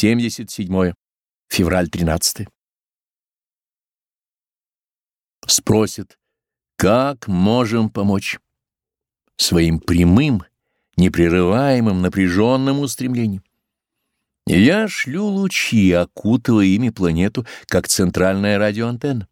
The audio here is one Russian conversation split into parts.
77 февраль 13 Спросит, как можем помочь? Своим прямым, непрерываемым, напряженным устремлением. Я шлю лучи, окутывая ими планету, как центральная радиоантенна.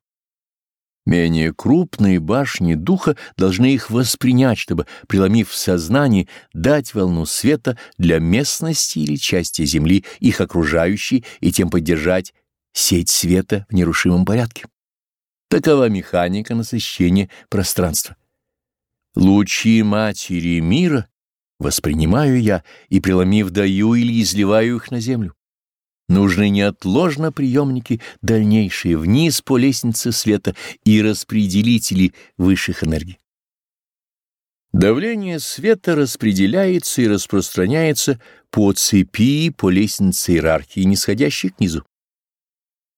Менее крупные башни духа должны их воспринять, чтобы, преломив в сознании, дать волну света для местности или части Земли, их окружающей, и тем поддержать сеть света в нерушимом порядке. Такова механика насыщения пространства. Лучи Матери мира воспринимаю я и, преломив, даю или изливаю их на Землю. Нужны неотложно приемники, дальнейшие вниз по лестнице света и распределители высших энергий. Давление света распределяется и распространяется по цепи, по лестнице иерархии, нисходящей к низу.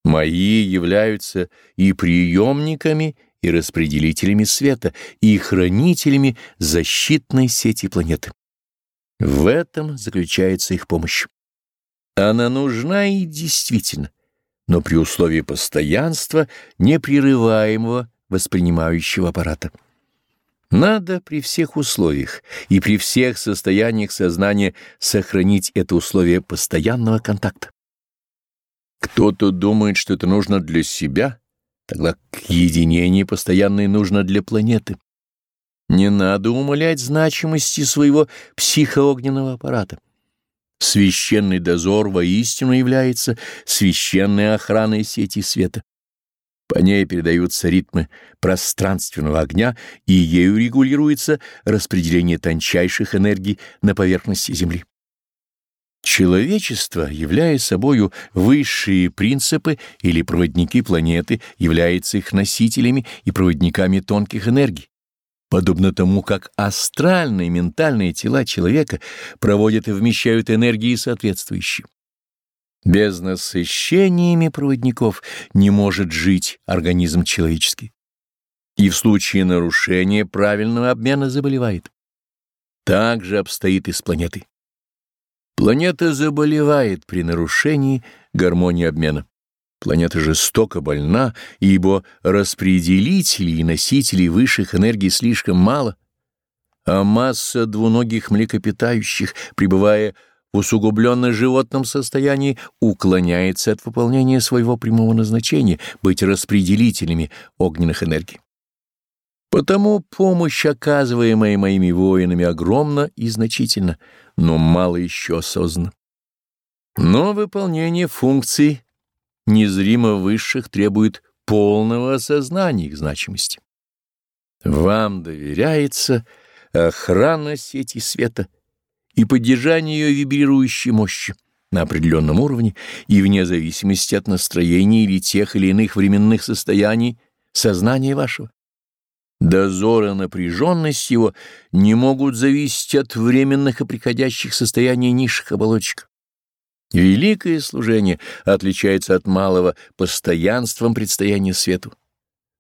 Мои являются и приемниками, и распределителями света, и хранителями защитной сети планеты. В этом заключается их помощь. Она нужна и действительно, но при условии постоянства непрерываемого воспринимающего аппарата. Надо при всех условиях и при всех состояниях сознания сохранить это условие постоянного контакта. Кто-то думает, что это нужно для себя, тогда к единению постоянное нужно для планеты. Не надо умалять значимости своего психоогненного аппарата. Священный дозор воистину является священной охраной сети света. По ней передаются ритмы пространственного огня, и ею регулируется распределение тончайших энергий на поверхности Земли. Человечество, являя собою высшие принципы или проводники планеты, является их носителями и проводниками тонких энергий подобно тому, как астральные ментальные тела человека проводят и вмещают энергии соответствующие. Без насыщениями проводников не может жить организм человеческий, и в случае нарушения правильного обмена заболевает. Так же обстоит и с планетой. Планета заболевает при нарушении гармонии обмена. Планета жестоко больна, ибо распределителей и носителей высших энергий слишком мало, а масса двуногих млекопитающих, пребывая в усугубленно животном состоянии, уклоняется от выполнения своего прямого назначения быть распределителями огненных энергий. Потому помощь, оказываемая моими воинами, огромна и значительна, но мало еще осознанна. Но выполнение функций незримо высших требует полного осознания их значимости. Вам доверяется охрана сети света и поддержание ее вибрирующей мощи на определенном уровне и вне зависимости от настроения или тех или иных временных состояний сознания вашего. Дозор и напряженность его не могут зависеть от временных и приходящих состояний низших оболочек. Великое служение отличается от малого постоянством предстояния свету.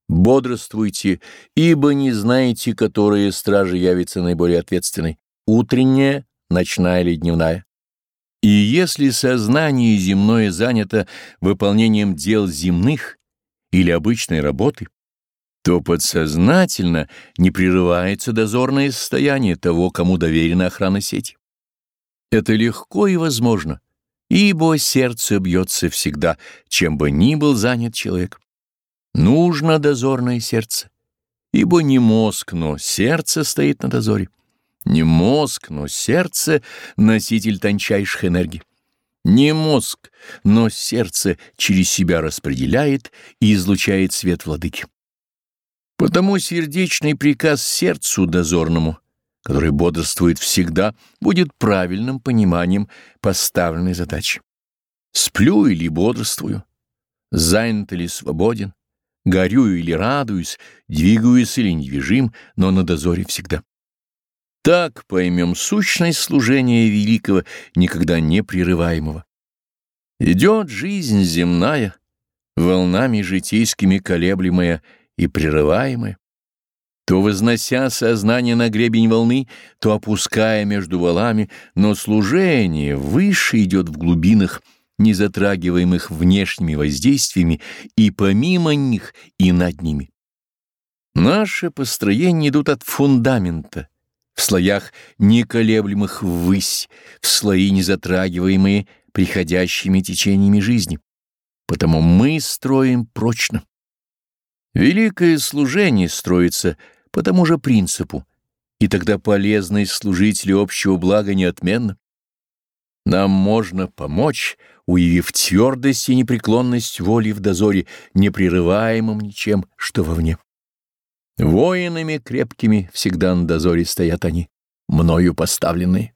Бодрствуйте, ибо не знаете, которая стража явится наиболее ответственной, утренняя, ночная или дневная. И если сознание земное занято выполнением дел земных или обычной работы, то подсознательно не прерывается дозорное состояние того, кому доверена охрана сети. Это легко и возможно — ибо сердце бьется всегда, чем бы ни был занят человек. Нужно дозорное сердце, ибо не мозг, но сердце стоит на дозоре. Не мозг, но сердце — носитель тончайших энергий. Не мозг, но сердце через себя распределяет и излучает свет владыки. Потому сердечный приказ сердцу дозорному — который бодрствует всегда, будет правильным пониманием поставленной задачи. Сплю или бодрствую, занят или свободен, горюю или радуюсь, двигаюсь или недвижим, но на дозоре всегда. Так поймем сущность служения великого, никогда не прерываемого. Идет жизнь земная, волнами житейскими колеблемая и прерываемая то вознося сознание на гребень волны, то опуская между валами, но служение выше идет в глубинах, не затрагиваемых внешними воздействиями и помимо них, и над ними. Наши построения идут от фундамента, в слоях неколеблемых ввысь, в слои, не затрагиваемые приходящими течениями жизни. Потому мы строим прочно. Великое служение строится по тому же принципу, и тогда полезность служителю общего блага неотменна. Нам можно помочь, уявив твердость и непреклонность воли в дозоре, непрерываемым ничем, что вовне. Воинами крепкими всегда на дозоре стоят они, мною поставленные.